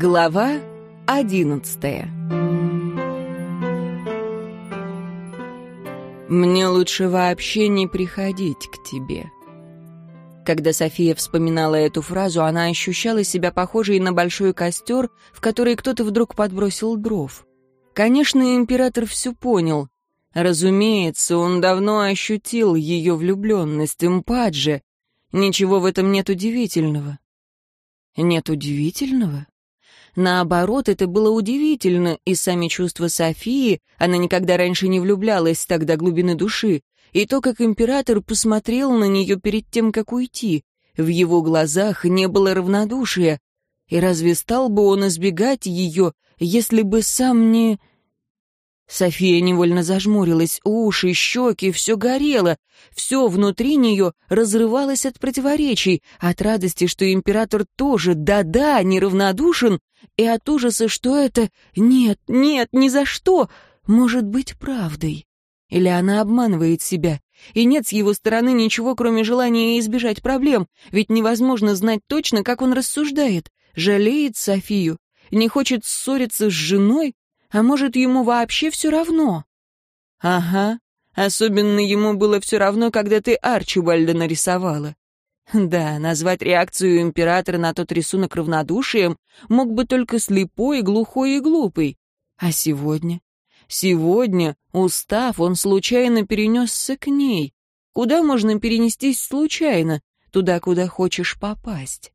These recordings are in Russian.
Глава одиннадцатая «Мне лучше вообще не приходить к тебе». Когда София вспоминала эту фразу, она ощущала себя похожей на большой костер, в который кто-то вдруг подбросил дров. Конечно, император все понял. Разумеется, он давно ощутил ее влюбленность, импаджи. Ничего в этом нет удивительного. Нет удивительного? Наоборот, это было удивительно, и сами чувства Софии, она никогда раньше не влюблялась так до глубины души, и то, как император посмотрел на нее перед тем, как уйти. В его глазах не было равнодушия. И разве стал бы он избегать ее, если бы сам не... София невольно зажмурилась, уши, щеки, все горело, все внутри нее разрывалось от противоречий, от радости, что император тоже, да-да, неравнодушен, и от ужаса, что это «нет, нет, ни за что» может быть правдой. Или она обманывает себя, и нет с его стороны ничего, кроме желания избежать проблем, ведь невозможно знать точно, как он рассуждает, жалеет Софию, не хочет ссориться с женой, а может, ему вообще все равно? Ага, особенно ему было все равно, когда ты Арчибальда нарисовала. Да, назвать реакцию императора на тот рисунок равнодушием мог бы только слепой, глухой и глупый. А сегодня? Сегодня, устав, он случайно перенесся к ней. Куда можно перенестись случайно? Туда, куда хочешь попасть.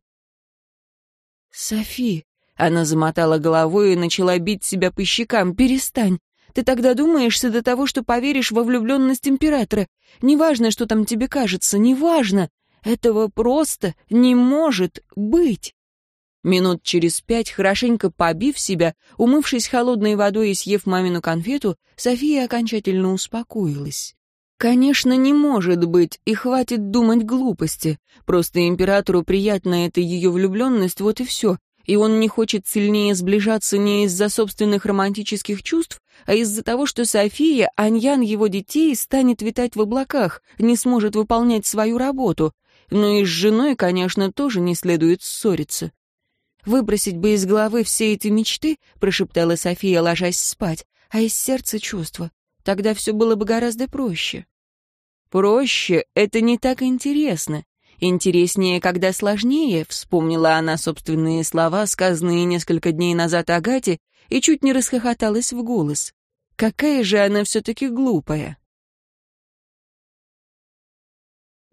«Софи», — она замотала головой и начала бить себя по щекам, «перестань. Ты тогда думаешься до того, что поверишь во влюбленность императора. Неважно, что там тебе кажется, неважно. Этого просто не может быть. Минут через пять, хорошенько побив себя, умывшись холодной водой и съев мамину конфету, София окончательно успокоилась. Конечно, не может быть, и хватит думать глупости. Просто императору приятна эта ее влюбленность, вот и все. И он не хочет сильнее сближаться не из-за собственных романтических чувств, а из-за того, что София, Аньян его детей, станет витать в облаках, не сможет выполнять свою работу. Но и с женой, конечно, тоже не следует ссориться. «Выбросить бы из головы все эти мечты», — прошептала София, ложась спать, «а из сердца чувства. Тогда все было бы гораздо проще». «Проще — это не так интересно. Интереснее, когда сложнее», — вспомнила она собственные слова, сказанные несколько дней назад Агате, и чуть не расхохоталась в голос. «Какая же она все-таки глупая!»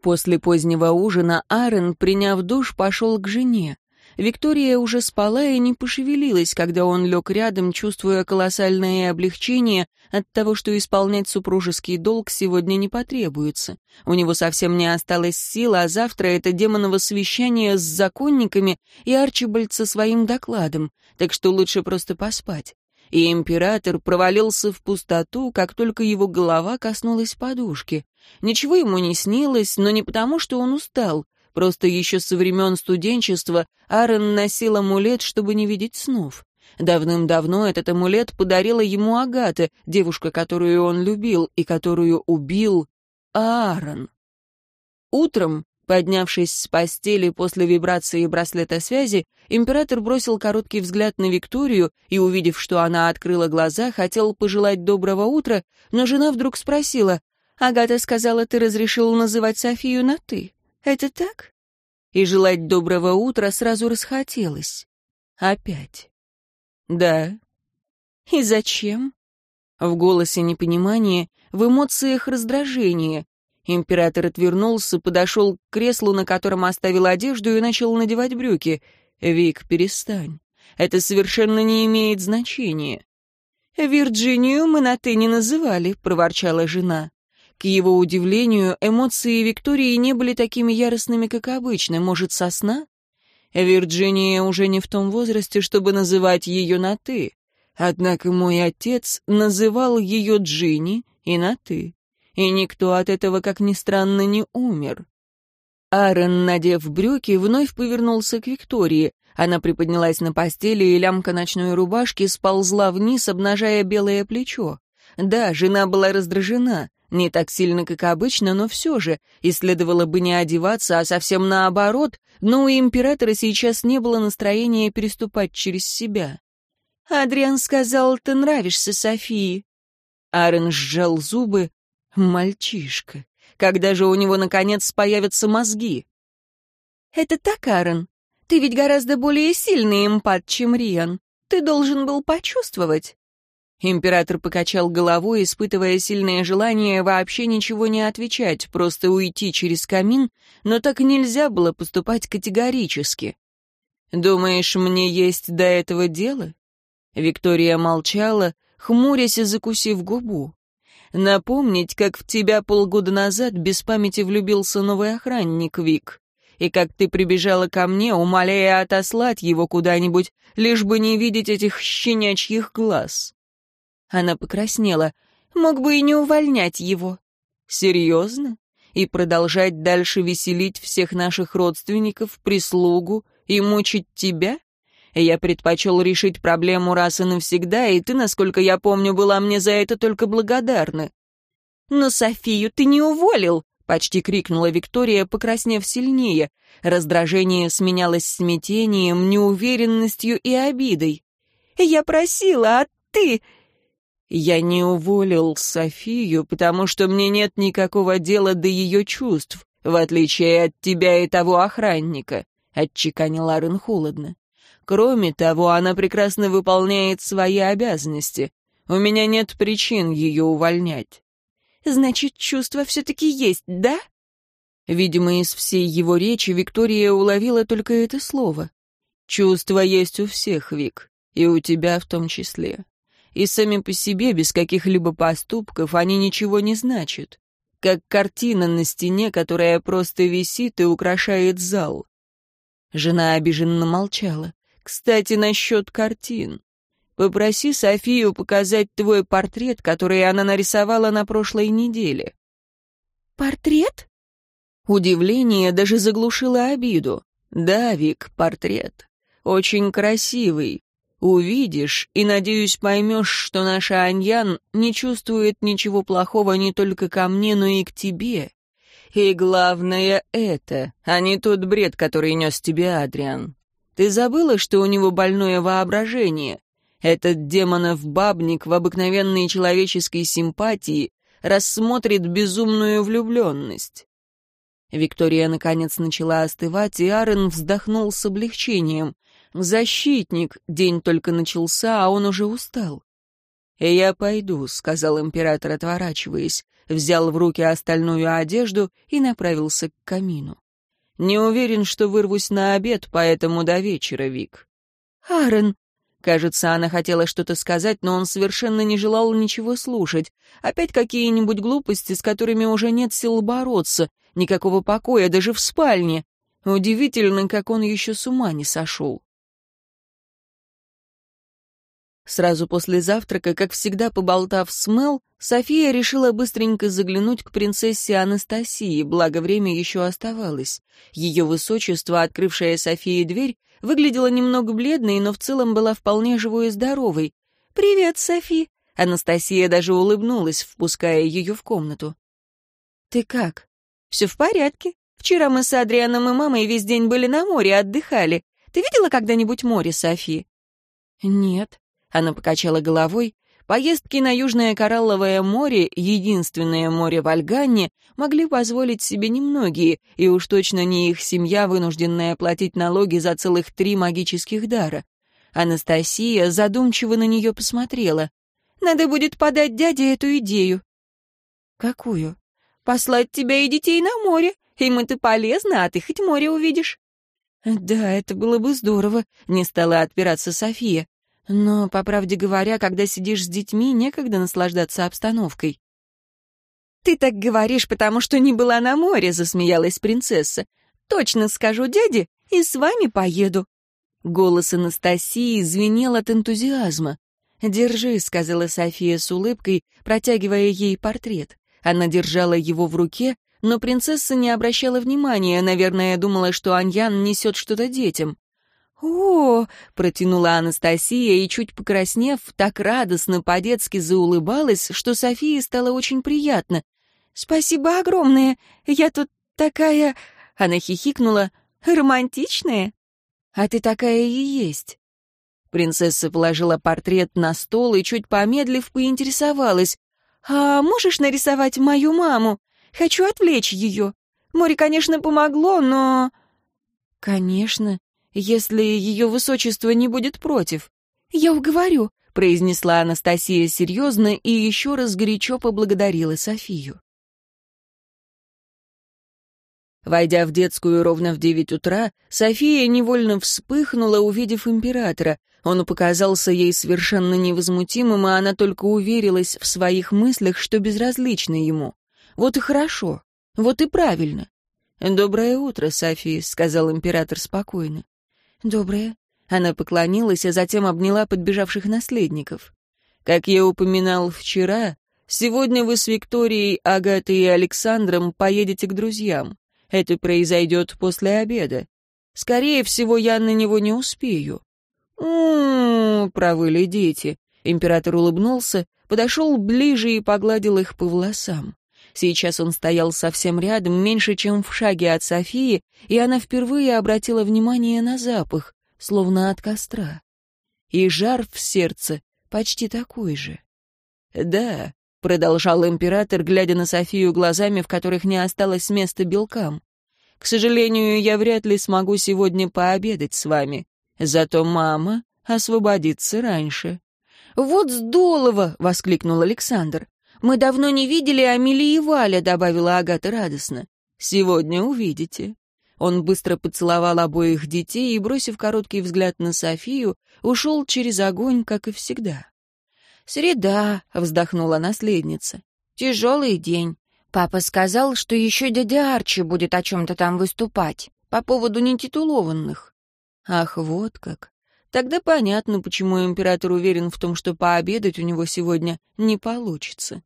После позднего ужина Аарон, приняв душ, пошел к жене. Виктория уже спала и не пошевелилась, когда он лег рядом, чувствуя колоссальное облегчение от того, что исполнять супружеский долг сегодня не потребуется. У него совсем не осталось сил, а завтра это демоново совещание с законниками и Арчибальд со своим докладом, так что лучше просто поспать и император провалился в пустоту, как только его голова коснулась подушки. Ничего ему не снилось, но не потому, что он устал. Просто еще со времен студенчества Аарон носил амулет, чтобы не видеть снов. Давным-давно этот амулет подарила ему Агата, девушка, которую он любил и которую убил Аарон. Утром Поднявшись с постели после вибрации браслета связи, император бросил короткий взгляд на Викторию и, увидев, что она открыла глаза, хотел пожелать доброго утра, но жена вдруг спросила, «Агата сказала, ты разрешил называть Софию на «ты». Это так?» И желать доброго утра сразу расхотелось. Опять. «Да». «И зачем?» В голосе непонимание, в эмоциях раздражение. Император отвернулся, подошел к креслу, на котором оставил одежду, и начал надевать брюки. «Вик, перестань. Это совершенно не имеет значения». «Вирджинию мы на «ты» не называли», — проворчала жена. К его удивлению, эмоции Виктории не были такими яростными, как обычно. Может, сосна? Вирджиния уже не в том возрасте, чтобы называть ее на «ты». Однако мой отец называл ее Джинни и на «ты» и никто от этого, как ни странно, не умер. Аарон, надев брюки, вновь повернулся к Виктории. Она приподнялась на постели, и лямка ночной рубашки сползла вниз, обнажая белое плечо. Да, жена была раздражена, не так сильно, как обычно, но все же, и следовало бы не одеваться, а совсем наоборот, но у императора сейчас не было настроения переступать через себя. «Адриан сказал, ты нравишься Софии». Арен сжал зубы. «Мальчишка, когда же у него, наконец, появятся мозги?» «Это так, Арен. Ты ведь гораздо более сильный эмпат, чем Риан. Ты должен был почувствовать». Император покачал головой, испытывая сильное желание вообще ничего не отвечать, просто уйти через камин, но так нельзя было поступать категорически. «Думаешь, мне есть до этого дело?» Виктория молчала, хмурясь и закусив губу. «Напомнить, как в тебя полгода назад без памяти влюбился новый охранник, Вик, и как ты прибежала ко мне, умоляя отослать его куда-нибудь, лишь бы не видеть этих щенячьих глаз». Она покраснела. Мог бы и не увольнять его. Серьезно? И продолжать дальше веселить всех наших родственников, прислугу и мучить тебя? Я предпочел решить проблему раз и навсегда, и ты, насколько я помню, была мне за это только благодарна. «Но Софию ты не уволил!» — почти крикнула Виктория, покраснев сильнее. Раздражение сменялось смятением, неуверенностью и обидой. «Я просила, а ты...» Я не уволил Софию, потому что мне нет никакого дела до ее чувств, в отличие от тебя и того охранника», — отчеканил Арен холодно. «Кроме того, она прекрасно выполняет свои обязанности. У меня нет причин ее увольнять». «Значит, чувства все-таки есть, да?» Видимо, из всей его речи Виктория уловила только это слово. «Чувства есть у всех, Вик, и у тебя в том числе и сами по себе, без каких-либо поступков, они ничего не значат. Как картина на стене, которая просто висит и украшает зал. Жена обиженно молчала. «Кстати, насчет картин. Попроси Софию показать твой портрет, который она нарисовала на прошлой неделе». «Портрет?» Удивление даже заглушило обиду. «Да, Вик, портрет. Очень красивый. Увидишь и, надеюсь, поймешь, что наша Аньян не чувствует ничего плохого не только ко мне, но и к тебе. И главное это, а не тот бред, который нес тебе Адриан. Ты забыла, что у него больное воображение? Этот демонов бабник в обыкновенной человеческой симпатии рассмотрит безумную влюбленность. Виктория наконец начала остывать, и Аарон вздохнул с облегчением. Защитник, день только начался, а он уже устал. «Я пойду», — сказал император, отворачиваясь, взял в руки остальную одежду и направился к камину. «Не уверен, что вырвусь на обед, поэтому до вечера, Вик». «Аарон!» Кажется, она хотела что-то сказать, но он совершенно не желал ничего слушать. Опять какие-нибудь глупости, с которыми уже нет сил бороться, никакого покоя даже в спальне. Удивительно, как он еще с ума не сошел. Сразу после завтрака, как всегда поболтав с Мел, София решила быстренько заглянуть к принцессе Анастасии, благо время еще оставалось. Ее высочество, открывшая Софии дверь, выглядела немного бледной, но в целом была вполне живой и здоровой. «Привет, Софи!» Анастасия даже улыбнулась, впуская ее в комнату. «Ты как?» «Все в порядке. Вчера мы с Адрианом и мамой весь день были на море, отдыхали. Ты видела когда-нибудь море, Софи?» «Нет», она покачала головой. Поездки на Южное Коралловое море, единственное море в Альганне, могли позволить себе немногие, и уж точно не их семья, вынужденная платить налоги за целых три магических дара. Анастасия задумчиво на нее посмотрела. «Надо будет подать дяде эту идею». «Какую?» «Послать тебя и детей на море. Им это полезно, а ты хоть море увидишь». «Да, это было бы здорово», — не стала отпираться София. Но, по правде говоря, когда сидишь с детьми, некогда наслаждаться обстановкой. «Ты так говоришь, потому что не была на море», — засмеялась принцесса. «Точно скажу дяде и с вами поеду». Голос Анастасии звенел от энтузиазма. «Держи», — сказала София с улыбкой, протягивая ей портрет. Она держала его в руке, но принцесса не обращала внимания, наверное, думала, что Аньян несет что-то детям. «О!» — протянула Анастасия и, чуть покраснев, так радостно по-детски заулыбалась, что Софии стало очень приятно. «Спасибо огромное! Я тут такая...» — она хихикнула. «Романтичная?» «А ты такая и есть». Принцесса положила портрет на стол и, чуть помедлив, поинтересовалась. «А можешь нарисовать мою маму? Хочу отвлечь ее. Море, конечно, помогло, но...» «Конечно, если ее высочество не будет против. Я уговорю», — произнесла Анастасия серьезно и еще раз горячо поблагодарила Софию. Войдя в детскую ровно в девять утра, София невольно вспыхнула, увидев императора. Он показался ей совершенно невозмутимым, и она только уверилась в своих мыслях, что безразлично ему. Вот и хорошо, вот и правильно. «Доброе утро, София», — сказал император спокойно. «Доброе». Она поклонилась, а затем обняла подбежавших наследников. «Как я упоминал вчера, сегодня вы с Викторией, Агатой и Александром поедете к друзьям. Это произойдет после обеда. Скорее всего, я на него не успею». «У-у-у», провыли дети. Император улыбнулся, подошел ближе и погладил их по волосам. Сейчас он стоял совсем рядом, меньше, чем в шаге от Софии, и она впервые обратила внимание на запах, словно от костра. И жар в сердце почти такой же. «Да», — продолжал император, глядя на Софию глазами, в которых не осталось места белкам. «К сожалению, я вряд ли смогу сегодня пообедать с вами. Зато мама освободится раньше». «Вот здорово!» — воскликнул Александр. «Мы давно не видели Амели и Валя», — добавила Агата радостно. «Сегодня увидите». Он быстро поцеловал обоих детей и, бросив короткий взгляд на Софию, ушел через огонь, как и всегда. «Среда», — вздохнула наследница. «Тяжелый день. Папа сказал, что еще дядя Арчи будет о чем-то там выступать, по поводу нетитулованных». «Ах, вот как. Тогда понятно, почему император уверен в том, что пообедать у него сегодня не получится.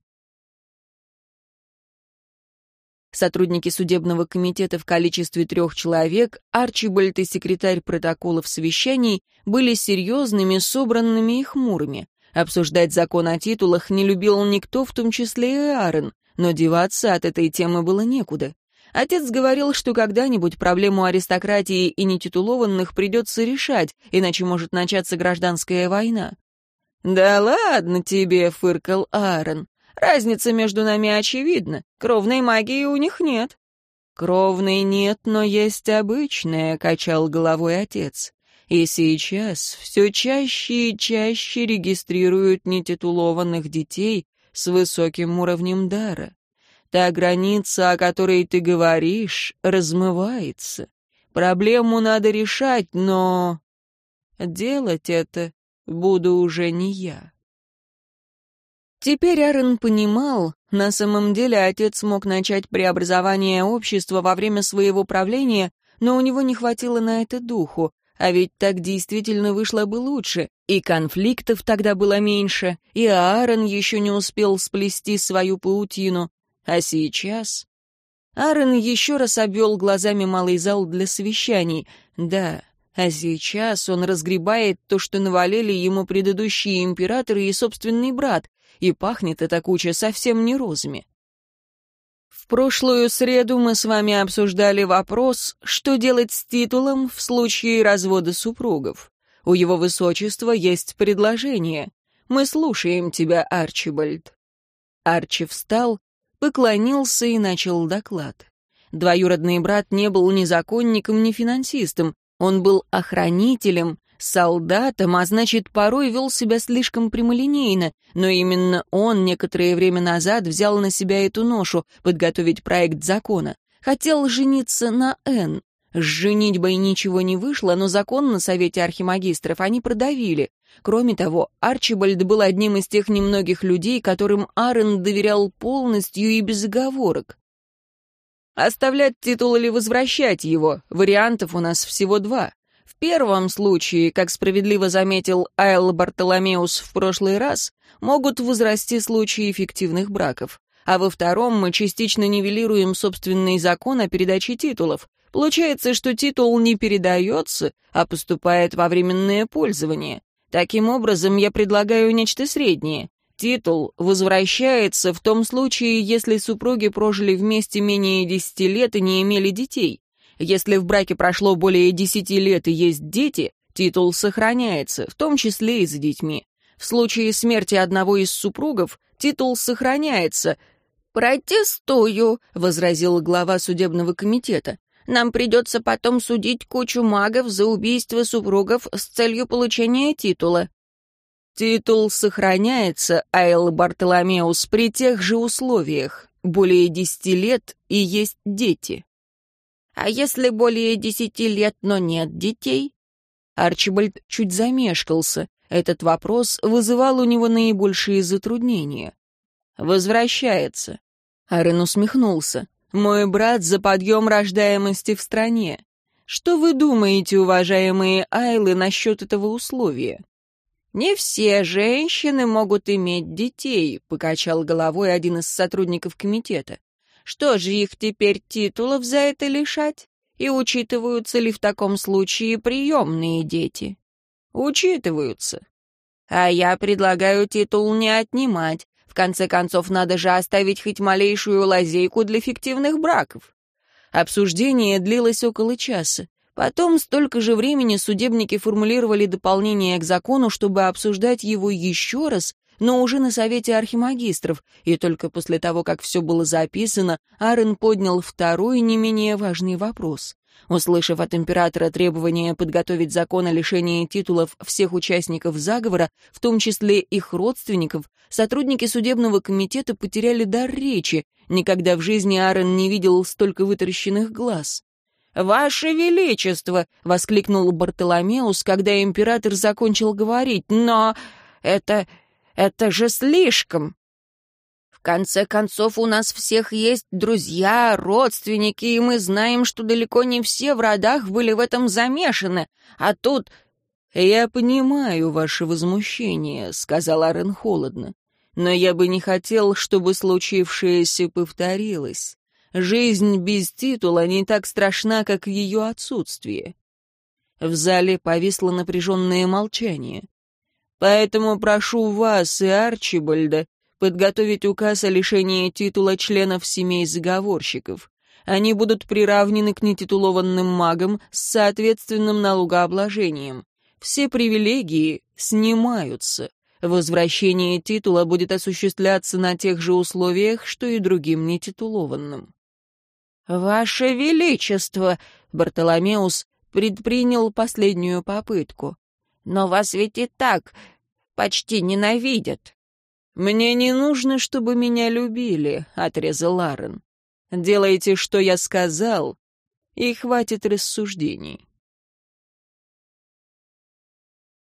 Сотрудники судебного комитета в количестве трех человек, Арчибальд и секретарь протоколов совещаний были серьезными, собранными и хмурыми. Обсуждать закон о титулах не любил никто, в том числе и Аарон, но деваться от этой темы было некуда. Отец говорил, что когда-нибудь проблему аристократии и нетитулованных придется решать, иначе может начаться гражданская война. «Да ладно тебе», — фыркал Аарон. Разница между нами очевидна. Кровной магии у них нет». «Кровной нет, но есть обычная», — качал головой отец. «И сейчас все чаще и чаще регистрируют нетитулованных детей с высоким уровнем дара. Та граница, о которой ты говоришь, размывается. Проблему надо решать, но... Делать это буду уже не я». Теперь Аарон понимал, на самом деле отец мог начать преобразование общества во время своего правления, но у него не хватило на это духу, а ведь так действительно вышло бы лучше, и конфликтов тогда было меньше, и Аарон еще не успел сплести свою паутину. А сейчас... Аарон еще раз обвел глазами малый зал для совещаний. Да, а сейчас он разгребает то, что навалили ему предыдущие императоры и собственный брат, и пахнет эта куча совсем не розами. В прошлую среду мы с вами обсуждали вопрос, что делать с титулом в случае развода супругов. У его высочества есть предложение. Мы слушаем тебя, Арчибальд. Арчи встал, поклонился и начал доклад. Двоюродный брат не был ни законником, ни финансистом. Он был охранителем, солдатом, а значит, порой вел себя слишком прямолинейно, но именно он некоторое время назад взял на себя эту ношу подготовить проект закона. Хотел жениться на Н. С женитьбой ничего не вышло, но закон на Совете Архимагистров они продавили. Кроме того, Арчибальд был одним из тех немногих людей, которым Аарон доверял полностью и без оговорок. Оставлять титул или возвращать его, вариантов у нас всего два. В первом случае, как справедливо заметил Айл Бартоломеус в прошлый раз, могут возрасти случаи фиктивных браков. А во втором мы частично нивелируем собственный закон о передаче титулов. Получается, что титул не передается, а поступает во временное пользование. Таким образом, я предлагаю нечто среднее. Титул возвращается в том случае, если супруги прожили вместе менее десяти лет и не имели детей. Если в браке прошло более десяти лет и есть дети, титул сохраняется, в том числе и за детьми. В случае смерти одного из супругов титул сохраняется. «Протестую», — возразил глава судебного комитета. «Нам придется потом судить кучу магов за убийство супругов с целью получения титула». Титул сохраняется, Айл Бартоломеус, при тех же условиях. Более десяти лет и есть дети. А если более десяти лет, но нет детей? Арчибальд чуть замешкался. Этот вопрос вызывал у него наибольшие затруднения. «Возвращается». Арен усмехнулся. «Мой брат за подъем рождаемости в стране. Что вы думаете, уважаемые Айлы, насчет этого условия?» «Не все женщины могут иметь детей», — покачал головой один из сотрудников комитета. «Что же их теперь титулов за это лишать? И учитываются ли в таком случае приемные дети?» «Учитываются. А я предлагаю титул не отнимать. В конце концов, надо же оставить хоть малейшую лазейку для фиктивных браков». Обсуждение длилось около часа. Потом столько же времени судебники формулировали дополнение к закону, чтобы обсуждать его еще раз, но уже на совете архимагистров, и только после того, как все было записано, Арен поднял второй, не менее важный вопрос. Услышав от императора требование подготовить закон о лишении титулов всех участников заговора, в том числе их родственников, сотрудники судебного комитета потеряли дар речи. Никогда в жизни Арен не видел столько вытаращенных глаз. «Ваше Величество!» — воскликнул Бартоломеус, когда император закончил говорить. «Но это... это же слишком!» «В конце концов, у нас всех есть друзья, родственники, и мы знаем, что далеко не все в родах были в этом замешаны. А тут...» «Я понимаю ваше возмущение», — сказал Арен холодно. «Но я бы не хотел, чтобы случившееся повторилось. Жизнь без титула не так страшна, как ее отсутствие. В зале повисло напряженное молчание. Поэтому прошу вас и Арчибальда подготовить указ о лишении титула членов семей заговорщиков. Они будут приравнены к нетитулованным магам с соответственным налогообложением. Все привилегии снимаются. Возвращение титула будет осуществляться на тех же условиях, что и другим нетитулованным. «Ваше Величество!» — Бартоломеус предпринял последнюю попытку. «Но вас ведь и так почти ненавидят». «Мне не нужно, чтобы меня любили», — отрезал Ларен. «Делайте, что я сказал, и хватит рассуждений».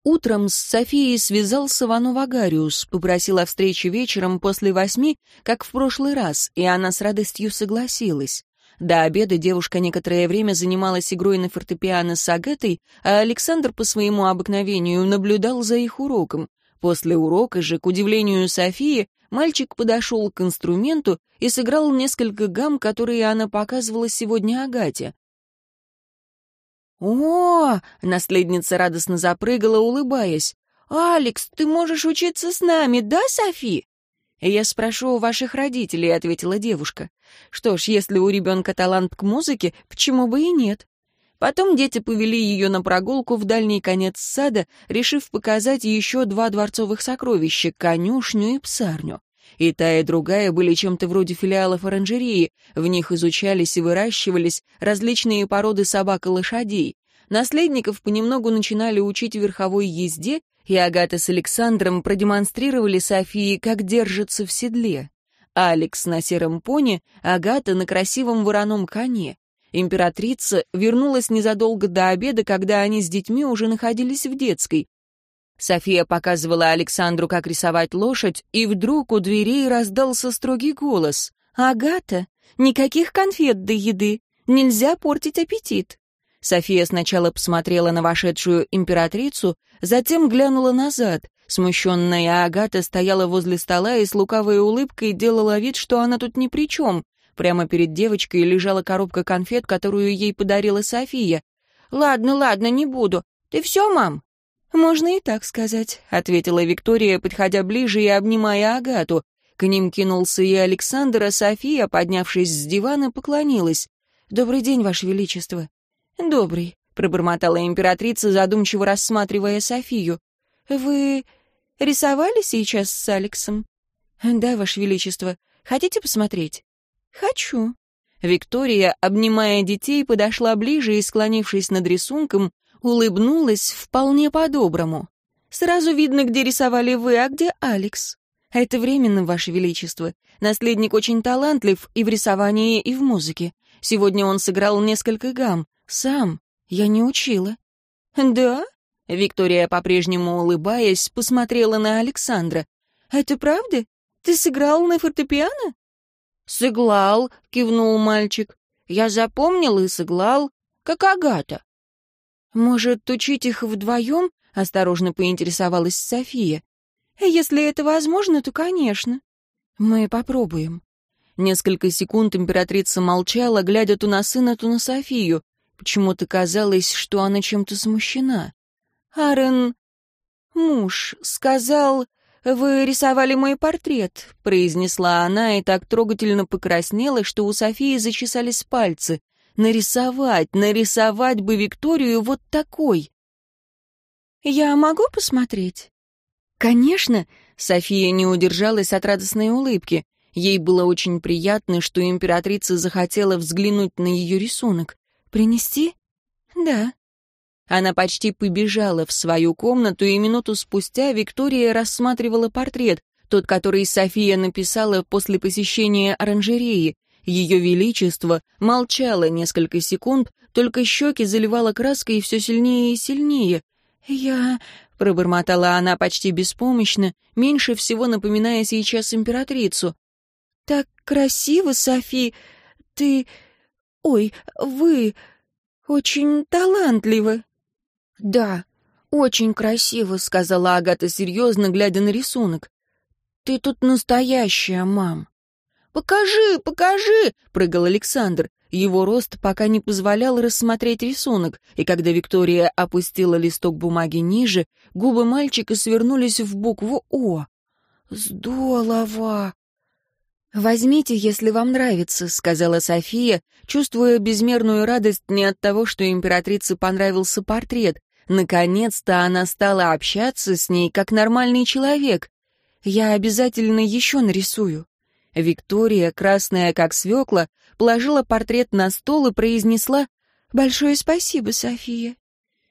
Утром с Софией связался Вану Вагариус, попросил о встрече вечером после восьми, как в прошлый раз, и она с радостью согласилась. До обеда девушка некоторое время занималась игрой на фортепиано с Агатой, а Александр по своему обыкновению наблюдал за их уроком. После урока же, к удивлению Софии, мальчик подошел к инструменту и сыграл несколько гамм, которые она показывала сегодня Агате. «О!» — наследница радостно запрыгала, улыбаясь. «Алекс, ты можешь учиться с нами, да, Софи?» «Я спрошу у ваших родителей», — ответила девушка. «Что ж, если у ребенка талант к музыке, почему бы и нет?» Потом дети повели ее на прогулку в дальний конец сада, решив показать еще два дворцовых сокровища — конюшню и псарню. И та, и другая были чем-то вроде филиалов оранжереи, в них изучались и выращивались различные породы собак и лошадей. Наследников понемногу начинали учить верховой езде, и Агата с Александром продемонстрировали Софии, как держится в седле. Алекс на сером пони, Агата на красивом вороном коне. Императрица вернулась незадолго до обеда, когда они с детьми уже находились в детской. София показывала Александру, как рисовать лошадь, и вдруг у дверей раздался строгий голос. «Агата, никаких конфет до еды, нельзя портить аппетит». София сначала посмотрела на вошедшую императрицу, затем глянула назад. Смущенная Агата стояла возле стола и с лукавой улыбкой делала вид, что она тут ни при чем. Прямо перед девочкой лежала коробка конфет, которую ей подарила София. «Ладно, ладно, не буду. Ты все, мам?» «Можно и так сказать», — ответила Виктория, подходя ближе и обнимая Агату. К ним кинулся и Александр, а София, поднявшись с дивана, поклонилась. «Добрый день, Ваше Величество». «Добрый», — пробормотала императрица, задумчиво рассматривая Софию. «Вы рисовали сейчас с Алексом?» «Да, Ваше Величество. Хотите посмотреть?» «Хочу». Виктория, обнимая детей, подошла ближе и, склонившись над рисунком, улыбнулась вполне по-доброму. «Сразу видно, где рисовали вы, а где Алекс». «Это временно, Ваше Величество. Наследник очень талантлив и в рисовании, и в музыке. Сегодня он сыграл несколько гамм. Сам. Я не учила». «Да?» Виктория, по-прежнему улыбаясь, посмотрела на Александра. «Это правда? Ты сыграл на фортепиано?» «Сыглал», — кивнул мальчик. «Я запомнил и сыглал, как Агата». «Может, учить их вдвоем?» — осторожно поинтересовалась София. «Если это возможно, то, конечно». «Мы попробуем». Несколько секунд императрица молчала, глядя то на сына, то на Софию. Почему-то казалось, что она чем-то смущена. «Аарон, муж, сказал, вы рисовали мой портрет», — произнесла она и так трогательно покраснела, что у Софии зачесались пальцы. Нарисовать, нарисовать бы Викторию вот такой. «Я могу посмотреть?» «Конечно!» — София не удержалась от радостной улыбки. Ей было очень приятно, что императрица захотела взглянуть на ее рисунок. «Принести?» «Да». Она почти побежала в свою комнату, и минуту спустя Виктория рассматривала портрет, тот, который София написала после посещения оранжереи. Ее Величество молчало несколько секунд, только щеки заливала краской все сильнее и сильнее. «Я...» — пробормотала она почти беспомощно, меньше всего напоминая сейчас императрицу. «Так красиво, Софи! Ты... Ой, вы... очень талантливы!» «Да, очень красиво», — сказала Агата серьезно, глядя на рисунок. «Ты тут настоящая, мам». «Покажи, покажи!» — прыгал Александр. Его рост пока не позволял рассмотреть рисунок, и когда Виктория опустила листок бумаги ниже, губы мальчика свернулись в букву «О». «Здорово!» «Возьмите, если вам нравится», — сказала София, чувствуя безмерную радость не от того, что императрице понравился портрет. Наконец-то она стала общаться с ней как нормальный человек. «Я обязательно еще нарисую». Виктория, красная как свекла, положила портрет на стол и произнесла «Большое спасибо, София».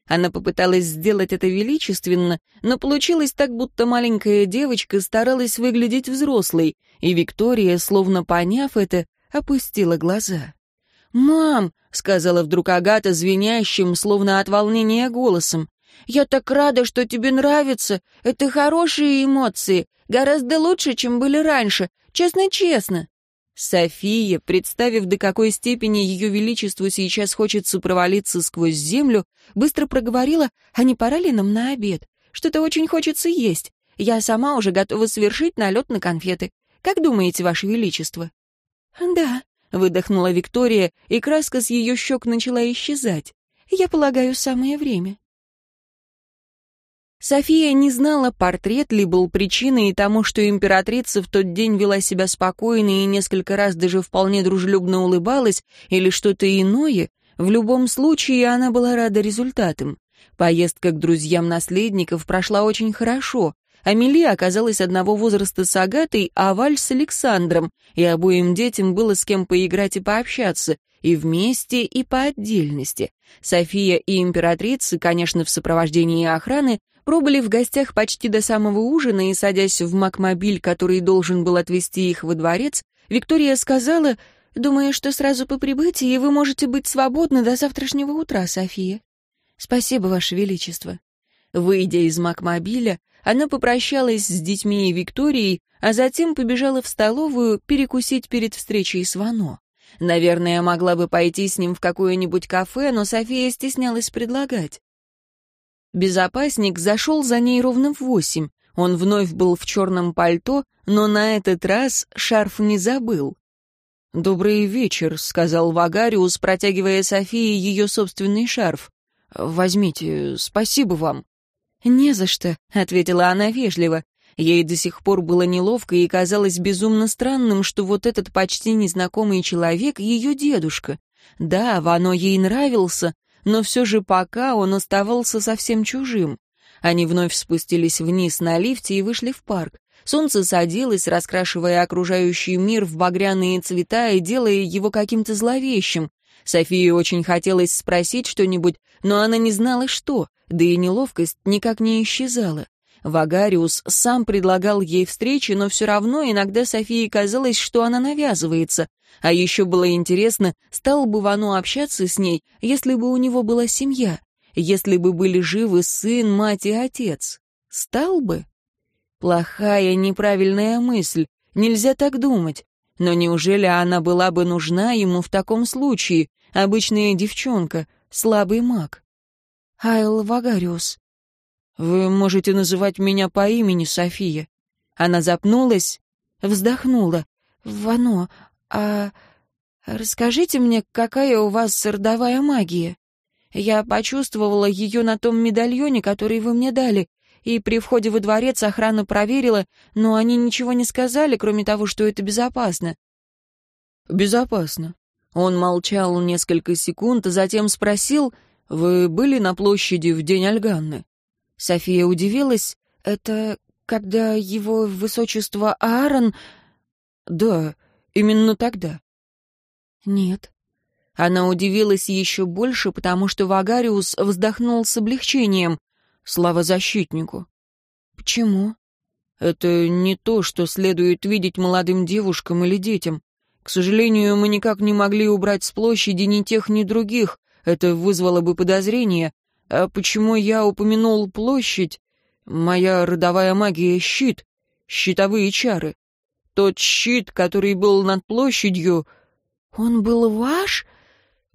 Она попыталась сделать это величественно, но получилось так, будто маленькая девочка старалась выглядеть взрослой, и Виктория, словно поняв это, опустила глаза. «Мам!» — сказала вдруг Агата звенящим, словно от волнения голосом. «Я так рада, что тебе нравится. Это хорошие эмоции, гораздо лучше, чем были раньше. Честно-честно». София, представив, до какой степени ее величеству сейчас хочется провалиться сквозь землю, быстро проговорила, а не пора ли нам на обед? Что-то очень хочется есть. Я сама уже готова совершить налет на конфеты. Как думаете, ваше величество? Да, выдохнула Виктория, и краска с ее щек начала исчезать. Я полагаю, самое время. София не знала, портрет ли был причиной тому, что императрица в тот день вела себя спокойно и несколько раз даже вполне дружелюбно улыбалась, или что-то иное. В любом случае, она была рада результатам. Поездка к друзьям наследников прошла очень хорошо. Амели оказалась одного возраста с Агатой, а Валь с Александром, и обоим детям было с кем поиграть и пообщаться, и вместе, и по отдельности. София и императрица, конечно, в сопровождении охраны, пробыли в гостях почти до самого ужина и, садясь в макмобиль, который должен был отвезти их во дворец, Виктория сказала, «Думаю, что сразу по прибытии вы можете быть свободны до завтрашнего утра, София». «Спасибо, Ваше Величество». Выйдя из макмобиля, она попрощалась с детьми и Викторией, а затем побежала в столовую перекусить перед встречей с Вано. Наверное, могла бы пойти с ним в какое-нибудь кафе, но София стеснялась предлагать. Безопасник зашел за ней ровно в восемь. Он вновь был в черном пальто, но на этот раз шарф не забыл. «Добрый вечер», — сказал Вагариус, протягивая Софии ее собственный шарф. «Возьмите, спасибо вам». «Не за что», — ответила она вежливо. Ей до сих пор было неловко и казалось безумно странным, что вот этот почти незнакомый человек — ее дедушка. Да, Вано ей нравился, но все же пока он оставался совсем чужим. Они вновь спустились вниз на лифте и вышли в парк. Солнце садилось, раскрашивая окружающий мир в багряные цвета и делая его каким-то зловещим. Софии очень хотелось спросить что-нибудь, но она не знала, что, да и неловкость никак не исчезала. Вагариус сам предлагал ей встречи, но все равно иногда Софии казалось, что она навязывается. А еще было интересно, стал бы Вану общаться с ней, если бы у него была семья, если бы были живы сын, мать и отец. Стал бы? Плохая, неправильная мысль. Нельзя так думать. Но неужели она была бы нужна ему в таком случае? Обычная девчонка, слабый маг. Айл Вагариус. «Вы можете называть меня по имени, София». Она запнулась, вздохнула. «Вано, а расскажите мне, какая у вас родовая магия? Я почувствовала ее на том медальоне, который вы мне дали, и при входе во дворец охрана проверила, но они ничего не сказали, кроме того, что это безопасно». «Безопасно». Он молчал несколько секунд, а затем спросил, «Вы были на площади в день Альганны?» София удивилась. «Это когда его высочество Аарон...» «Да, именно тогда». «Нет». Она удивилась еще больше, потому что Вагариус вздохнул с облегчением. Слава защитнику. «Почему?» «Это не то, что следует видеть молодым девушкам или детям. К сожалению, мы никак не могли убрать с площади ни тех, ни других. Это вызвало бы подозрение, почему я упомянул площадь? Моя родовая магия — щит, щитовые чары. Тот щит, который был над площадью... Он был ваш?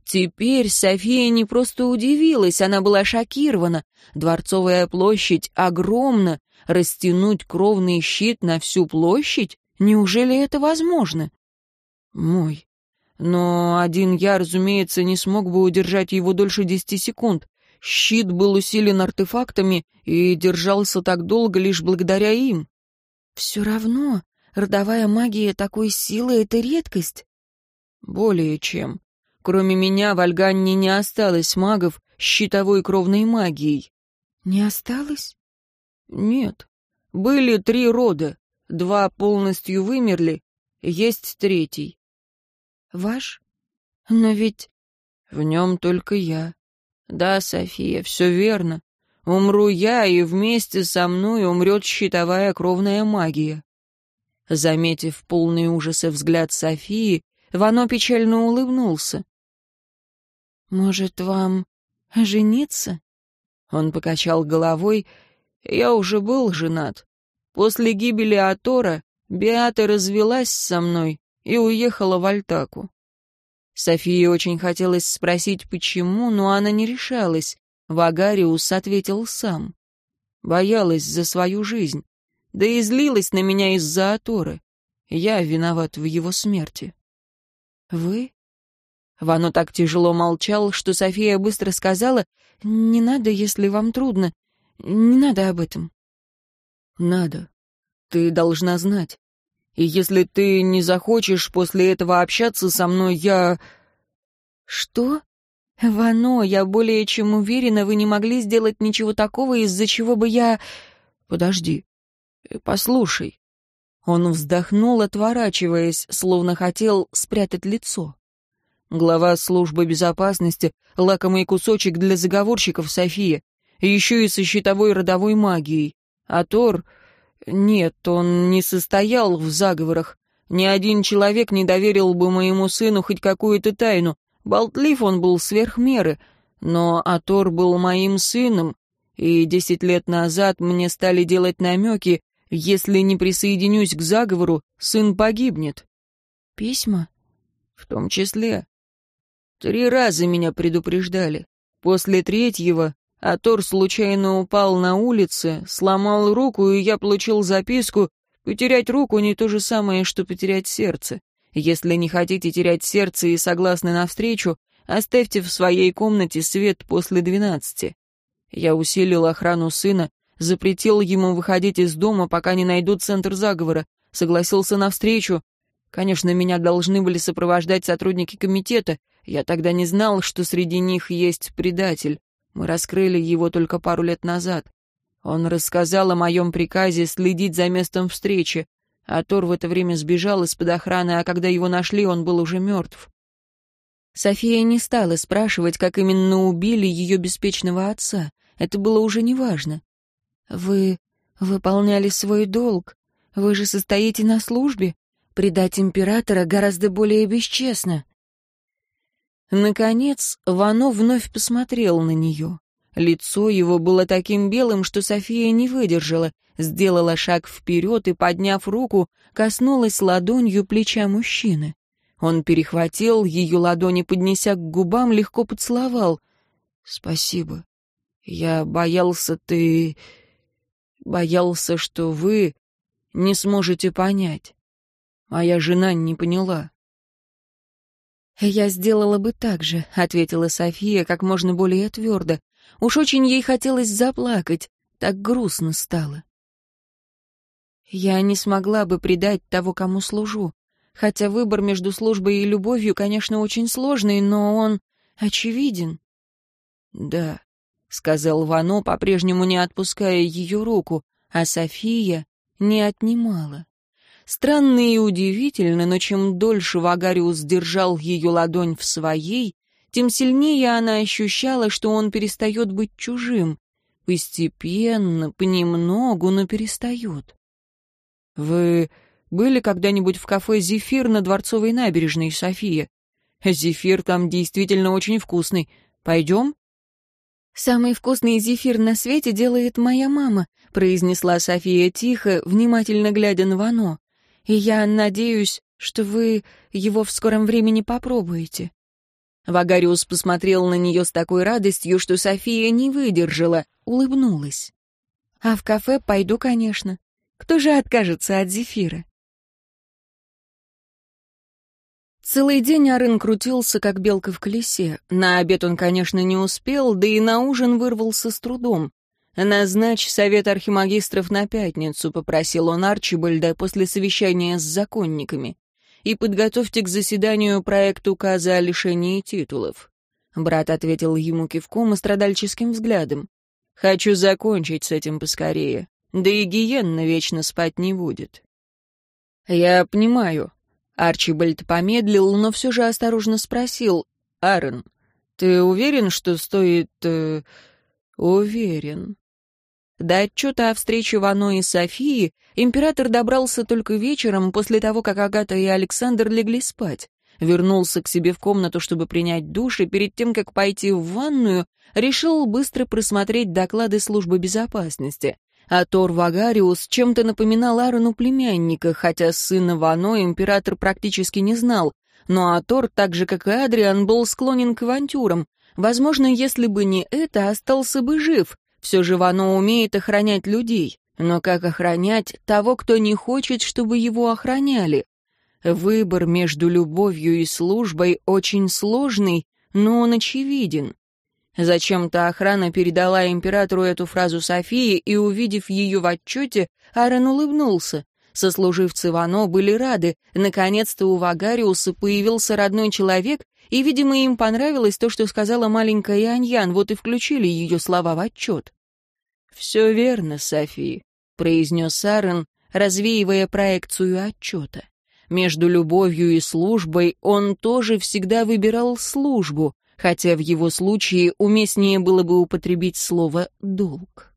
Теперь София не просто удивилась, она была шокирована. Дворцовая площадь огромна. Растянуть кровный щит на всю площадь? Неужели это возможно? Мой. Но один я, разумеется, не смог бы удержать его дольше десяти секунд. Щит был усилен артефактами и держался так долго лишь благодаря им. Все равно, родовая магия такой силы — это редкость. Более чем. Кроме меня в Альганне не осталось магов щитовой кровной магией. Не осталось? Нет. Были три рода. Два полностью вымерли, есть третий. Ваш? Но ведь... В нем только я. «Да, София, все верно. Умру я, и вместе со мной умрет щитовая кровная магия». Заметив полный ужаса взгляд Софии, Вано печально улыбнулся. «Может, вам жениться?» Он покачал головой. «Я уже был женат. После гибели Атора Беата развелась со мной и уехала в Альтаку. Софии очень хотелось спросить, почему, но она не решалась. Вагариус ответил сам. Боялась за свою жизнь. Да и злилась на меня из-за Аторы. Я виноват в его смерти. «Вы?» Вано так тяжело молчал, что София быстро сказала, «Не надо, если вам трудно. Не надо об этом». «Надо. Ты должна знать. И если ты не захочешь после этого общаться со мной, я...» «Что?» «Вано, я более чем уверена, вы не могли сделать ничего такого, из-за чего бы я...» «Подожди. Послушай». Он вздохнул, отворачиваясь, словно хотел спрятать лицо. Глава службы безопасности — лакомый кусочек для заговорщиков София, еще и со щитовой родовой магией. А Тор нет, он не состоял в заговорах. Ни один человек не доверил бы моему сыну хоть какую-то тайну. Болтлив он был сверх меры, но Атор был моим сыном, и десять лет назад мне стали делать намеки, если не присоединюсь к заговору, сын погибнет. Письма? В том числе. Три раза меня предупреждали. После третьего а Тор случайно упал на улице, сломал руку, и я получил записку «Потерять руку не то же самое, что потерять сердце». Если не хотите терять сердце и согласны навстречу, оставьте в своей комнате свет после двенадцати. Я усилил охрану сына, запретил ему выходить из дома, пока не найдут центр заговора, согласился навстречу. Конечно, меня должны были сопровождать сотрудники комитета. Я тогда не знал, что среди них есть предатель. Мы раскрыли его только пару лет назад. Он рассказал о моем приказе следить за местом встречи, а Тор в это время сбежал из-под охраны, а когда его нашли, он был уже мертв. София не стала спрашивать, как именно убили ее беспечного отца. Это было уже неважно. «Вы выполняли свой долг. Вы же состоите на службе. Предать императора гораздо более бесчестно». Наконец, Вано вновь посмотрел на нее. Лицо его было таким белым, что София не выдержала, сделала шаг вперед и, подняв руку, коснулась ладонью плеча мужчины. Он перехватил ее ладони, поднеся к губам, легко поцеловал. «Спасибо. Я боялся, ты... боялся, что вы не сможете понять. Моя жена не поняла. «Я сделала бы так же», — ответила София как можно более твердо. Уж очень ей хотелось заплакать, так грустно стало. «Я не смогла бы предать того, кому служу. Хотя выбор между службой и любовью, конечно, очень сложный, но он очевиден». «Да», — сказал Вано, по-прежнему не отпуская ее руку, а София не отнимала. Странно и удивительно, но чем дольше Вагариус держал ее ладонь в своей, тем сильнее она ощущала, что он перестает быть чужим. Постепенно, понемногу, но перестает. «Вы были когда-нибудь в кафе «Зефир» на Дворцовой набережной, София? Зефир там действительно очень вкусный. Пойдем?» «Самый вкусный зефир на свете делает моя мама», — произнесла София тихо, внимательно глядя на Вано и я надеюсь, что вы его в скором времени попробуете». Вагариус посмотрел на нее с такой радостью, что София не выдержала, улыбнулась. «А в кафе пойду, конечно. Кто же откажется от зефира?» Целый день Арын крутился, как белка в колесе. На обед он, конечно, не успел, да и на ужин вырвался с трудом. «Назначь совет архимагистров на пятницу», — попросил он Арчибальда после совещания с законниками. «И подготовьте к заседанию проект указа о лишении титулов». Брат ответил ему кивком и страдальческим взглядом. «Хочу закончить с этим поскорее. Да и Гиенна вечно спать не будет». «Я понимаю». Арчибальд помедлил, но все же осторожно спросил. «Аарон, ты уверен, что стоит...» э, «Уверен», до отчета о встрече Вано и Софии император добрался только вечером, после того, как Агата и Александр легли спать. Вернулся к себе в комнату, чтобы принять душ, и перед тем, как пойти в ванную, решил быстро просмотреть доклады службы безопасности. А Тор Вагариус чем-то напоминал Аарону племянника, хотя сына Вано император практически не знал. Но Атор, так же как и Адриан, был склонен к авантюрам. Возможно, если бы не это, остался бы жив, все же Вано умеет охранять людей, но как охранять того, кто не хочет, чтобы его охраняли? Выбор между любовью и службой очень сложный, но он очевиден. Зачем-то охрана передала императору эту фразу Софии, и, увидев ее в отчете, Аарон улыбнулся. Сослуживцы Вано были рады. Наконец-то у Вагариуса появился родной человек, и, видимо, им понравилось то, что сказала маленькая Аньян, вот и включили ее слова в отчет. «Все верно, Софи», — произнес Сарен, развеивая проекцию отчета. Между любовью и службой он тоже всегда выбирал службу, хотя в его случае уместнее было бы употребить слово «долг».